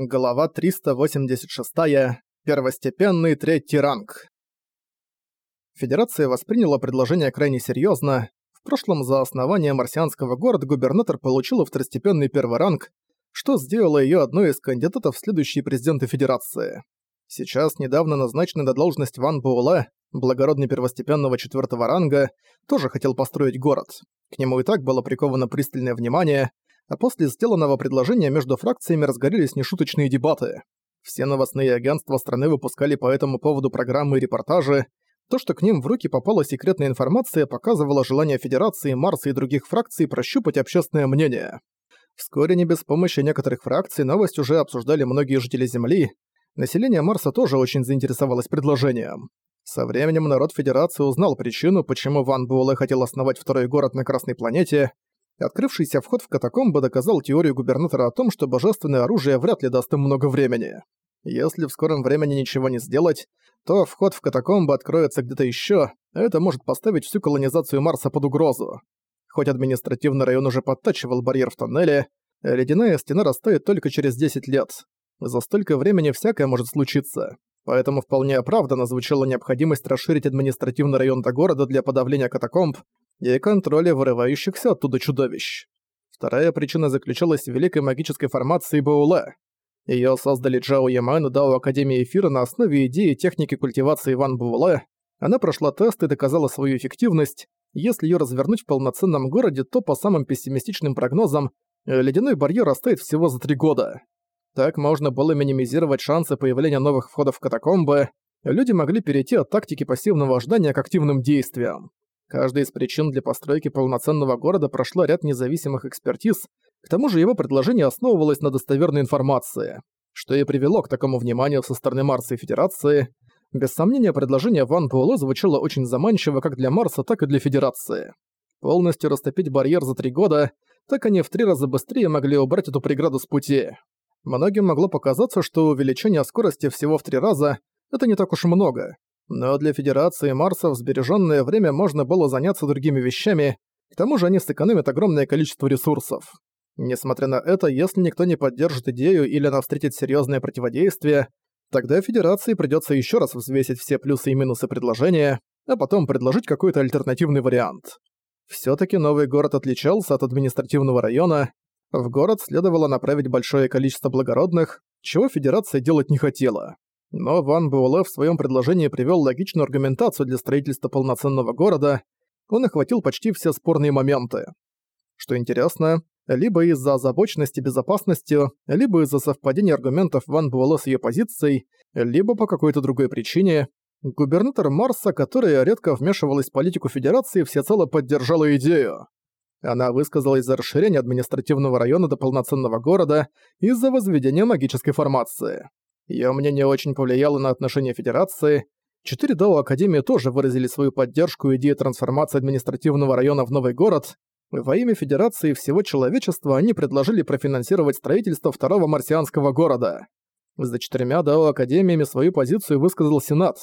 Глава 386. Первостепенный третий ранг. Федерация восприняла предложение крайне серьезно. В прошлом за основание марсианского города губернатор получил второстепенный первый ранг, что сделало ее одной из кандидатов в следующие президенты Федерации. Сейчас недавно назначенный на должность Ван Буэлэ, благородный первостепенного четвертого ранга, тоже хотел построить город. К нему и так было приковано пристальное внимание – а после сделанного предложения между фракциями разгорелись нешуточные дебаты. Все новостные агентства страны выпускали по этому поводу программы и репортажи. То, что к ним в руки попала секретная информация, показывало желание Федерации, Марса и других фракций прощупать общественное мнение. Вскоре не без помощи некоторых фракций новость уже обсуждали многие жители Земли. Население Марса тоже очень заинтересовалось предложением. Со временем народ Федерации узнал причину, почему Ван Буэлэ хотел основать второй город на Красной планете – Открывшийся вход в катакомбы доказал теорию губернатора о том, что божественное оружие вряд ли даст им много времени. Если в скором времени ничего не сделать, то вход в катакомбы откроется где-то ещё, а это может поставить всю колонизацию Марса под угрозу. Хоть административный район уже подтачивал барьер в тоннеле, ледяная стена растает только через 10 лет. За столько времени всякое может случиться. Поэтому вполне оправданно звучала необходимость расширить административный район до города для подавления катакомб, и контроля вырывающихся оттуда чудовищ. Вторая причина заключалась в великой магической формации Баула. Её создали Джао Яман и Дао Академии Эфира на основе идеи техники культивации Ван Буэлэ. Она прошла тест и доказала свою эффективность. Если её развернуть в полноценном городе, то по самым пессимистичным прогнозам, ледяной барьер растает всего за три года. Так можно было минимизировать шансы появления новых входов в катакомбы. Люди могли перейти от тактики пассивного ожидания к активным действиям. Каждая из причин для постройки полноценного города прошла ряд независимых экспертиз, к тому же его предложение основывалось на достоверной информации, что и привело к такому вниманию со стороны Марса и Федерации. Без сомнения, предложение Ван Буэлэ звучало очень заманчиво как для Марса, так и для Федерации. Полностью растопить барьер за три года, так они в три раза быстрее могли убрать эту преграду с пути. Многим могло показаться, что увеличение скорости всего в три раза – это не так уж много, но для Федерации Марса в сбережённое время можно было заняться другими вещами, к тому же они сэкономят огромное количество ресурсов. Несмотря на это, если никто не поддержит идею или она встретит серьёзное противодействие, тогда Федерации придётся ещё раз взвесить все плюсы и минусы предложения, а потом предложить какой-то альтернативный вариант. Всё-таки новый город отличался от административного района, в город следовало направить большое количество благородных, чего Федерация делать не хотела. Но Ван Буэлэ в своем предложении привел логичную аргументацию для строительства полноценного города, он охватил почти все спорные моменты. Что интересно, либо из-за озабоченности безопасностью, либо из-за совпадения аргументов Ван Буэлэ с ее позицией, либо по какой-то другой причине, губернатор Марса, которая редко вмешивалась в политику Федерации, всецело поддержала идею. Она высказалась за расширение административного района до полноценного города из-за возведения магической формации. Её мнение очень повлияло на отношение Федерации. Четыре Дао Академии тоже выразили свою поддержку идеи трансформации административного района в новый город. Во имя Федерации всего человечества они предложили профинансировать строительство второго марсианского города. За четырьмя Дао Академиями свою позицию высказал Сенат.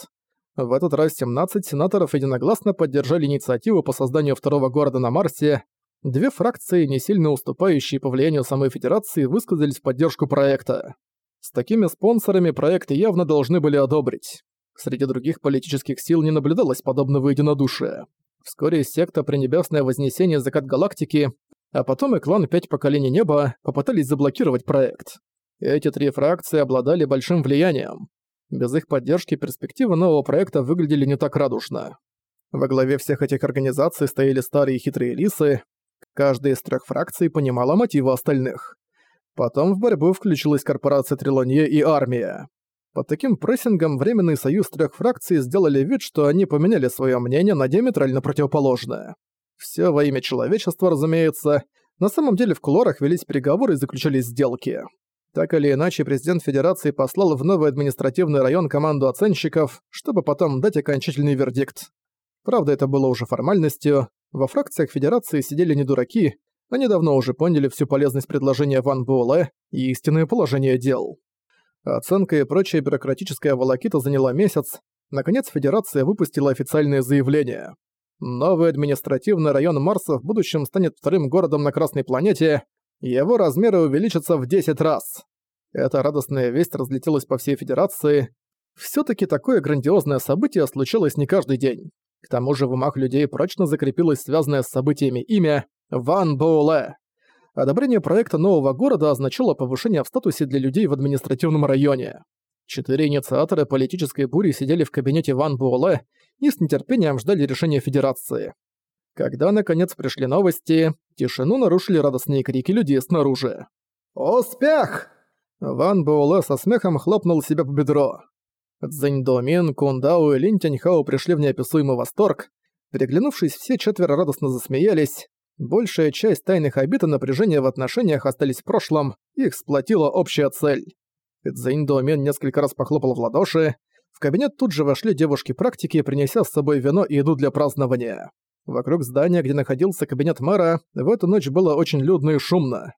В этот раз 17 сенаторов единогласно поддержали инициативу по созданию второго города на Марсе. Две фракции, не сильно уступающие по влиянию самой Федерации, высказались в поддержку проекта. С такими спонсорами проекты явно должны были одобрить. Среди других политических сил не наблюдалось подобного единодушия. Вскоре секта Пренебесное Вознесение Закат Галактики, а потом и клан Пять Поколений Неба попытались заблокировать проект. Эти три фракции обладали большим влиянием. Без их поддержки перспективы нового проекта выглядели не так радужно. Во главе всех этих организаций стояли старые хитрые лисы. Каждая из трех фракций понимала мотивы остальных. Потом в борьбу включилась корпорация Трилонье и армия. Под таким прессингом Временный союз трех фракций сделали вид, что они поменяли свое мнение на диаметрально противоположное. Все во имя человечества, разумеется. На самом деле в кулуарах велись переговоры и заключались сделки. Так или иначе, президент Федерации послал в новый административный район команду оценщиков, чтобы потом дать окончательный вердикт. Правда, это было уже формальностью. Во фракциях Федерации сидели не дураки, они давно уже поняли всю полезность предложения Ван Буэлэ и истинное положение дел. Оценка и прочая бюрократическая волокита заняла месяц. Наконец, Федерация выпустила официальное заявление. Новый административный район Марса в будущем станет вторым городом на Красной планете, его размеры увеличатся в 10 раз. Эта радостная весть разлетелась по всей Федерации. Всё-таки такое грандиозное событие случилось не каждый день. К тому же в умах людей прочно закрепилось связанное с событиями имя Ван Боуле. Одобрение проекта нового города означало повышение в статусе для людей в административном районе. Четыре инициатора политической бури сидели в кабинете Ван Буэлэ и с нетерпением ждали решения Федерации. Когда, наконец, пришли новости, тишину нарушили радостные крики людей снаружи. «Успех!» Ван Буэлэ со смехом хлопнул себя по бедро. Цзэнь Домин, Кундао и Лин Тяньхао пришли в неописуемый восторг. Переглянувшись, все четверо радостно засмеялись. Большая часть тайных обид и напряжения в отношениях остались в прошлом, их сплотила общая цель. Цзэнь Домен несколько раз похлопал в ладоши. В кабинет тут же вошли девушки-практики, принеся с собой вино и еду для празднования. Вокруг здания, где находился кабинет мэра, в эту ночь было очень людно и шумно.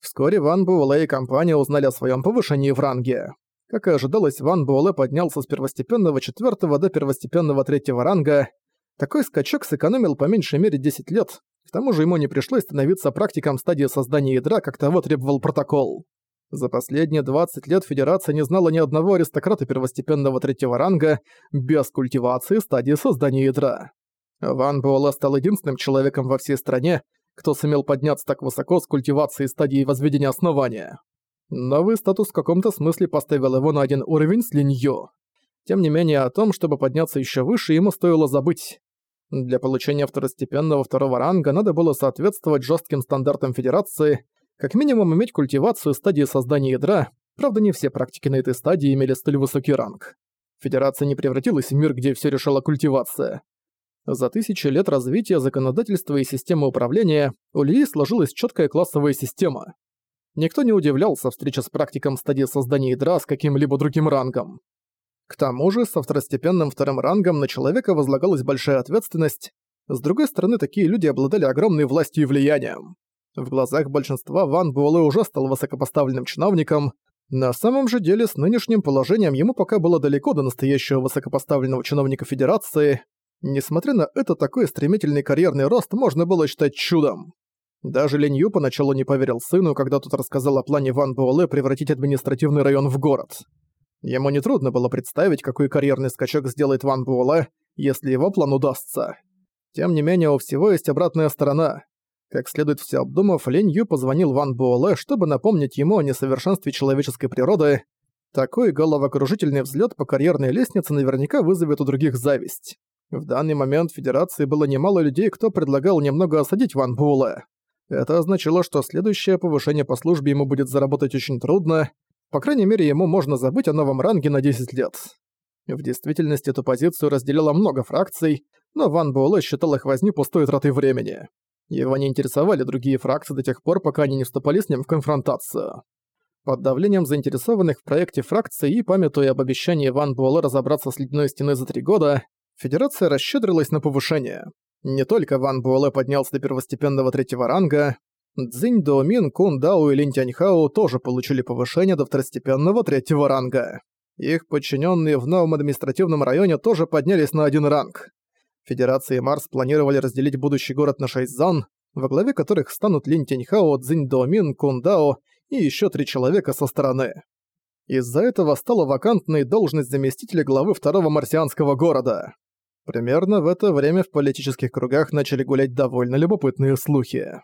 Вскоре Ван Буэлэ и компания узнали о своем повышении в ранге. Как и ожидалось, Ван Буэлэ поднялся с первостепенного четвертого до первостепенного третьего ранга. Такой скачок сэкономил по меньшей мере 10 лет, к тому же ему не пришлось становиться практиком стадии создания ядра, как того требовал протокол. За последние 20 лет Федерация не знала ни одного аристократа первостепенного третьего ранга без культивации стадии создания ядра. Ван Буэлэ стал единственным человеком во всей стране, кто сумел подняться так высоко с культивацией стадии возведения основания. Новый статус в каком-то смысле поставил его на один уровень с Линью. Тем не менее, о том, чтобы подняться еще выше, ему стоило забыть. Для получения второстепенного второго ранга надо было соответствовать жестким стандартам Федерации, как минимум иметь культивацию стадии создания ядра, правда не все практики на этой стадии имели столь высокий ранг. Федерация не превратилась в мир, где все решала культивация. За тысячи лет развития законодательства и системы управления у Лии сложилась четкая классовая система. Никто не удивлялся встрече с практиком стадии создания ядра с каким-либо другим рангом. К тому же, со второстепенным вторым рангом на человека возлагалась большая ответственность. С другой стороны, такие люди обладали огромной властью и влиянием. В глазах большинства Ван Буэлэ уже стал высокопоставленным чиновником. На самом же деле, с нынешним положением ему пока было далеко до настоящего высокопоставленного чиновника Федерации. Несмотря на это, такой стремительный карьерный рост можно было считать чудом. Даже Линь Ю поначалу не поверил сыну, когда тот рассказал о плане Ван Буэлэ превратить административный район в город. Ему нетрудно было представить, какой карьерный скачок сделает Ван Буэлэ, если его план удастся. Тем не менее, у всего есть обратная сторона. Как следует все обдумав, Линь Ю позвонил Ван Буэлэ, чтобы напомнить ему о несовершенстве человеческой природы. Такой головокружительный взлет по карьерной лестнице наверняка вызовет у других зависть. В данный момент в Федерации было немало людей, кто предлагал немного осадить Ван Буэлэ. Это означало, что следующее повышение по службе ему будет заработать очень трудно, по крайней мере, ему можно забыть о новом ранге на 10 лет. В действительности эту позицию разделяло много фракций, но Ван Буэлэ считал их возни пустой тратой времени. Его не интересовали другие фракции до тех пор, пока они не вступали с ним в конфронтацию. Под давлением заинтересованных в проекте фракций и памятуя об обещании Ван Буэлэ разобраться с ледяной стеной за три года, Федерация расщедрилась на повышение. Не только Ван Буэлэ поднялся до первостепенного третьего ранга, Цзинь Доумин, Кун Дао и Лин Тяньхао тоже получили повышение до второстепенного третьего ранга. Их подчиненные в новом административном районе тоже поднялись на один ранг. Федерация и Марс планировали разделить будущий город на шесть зон, во главе которых станут Лин Тяньхао, Цзинь Доумин, Кун Дао и еще три человека со стороны. Из-за этого стала вакантной должность заместителя главы второго марсианского города. Примерно в это время в политических кругах начали гулять довольно любопытные слухи.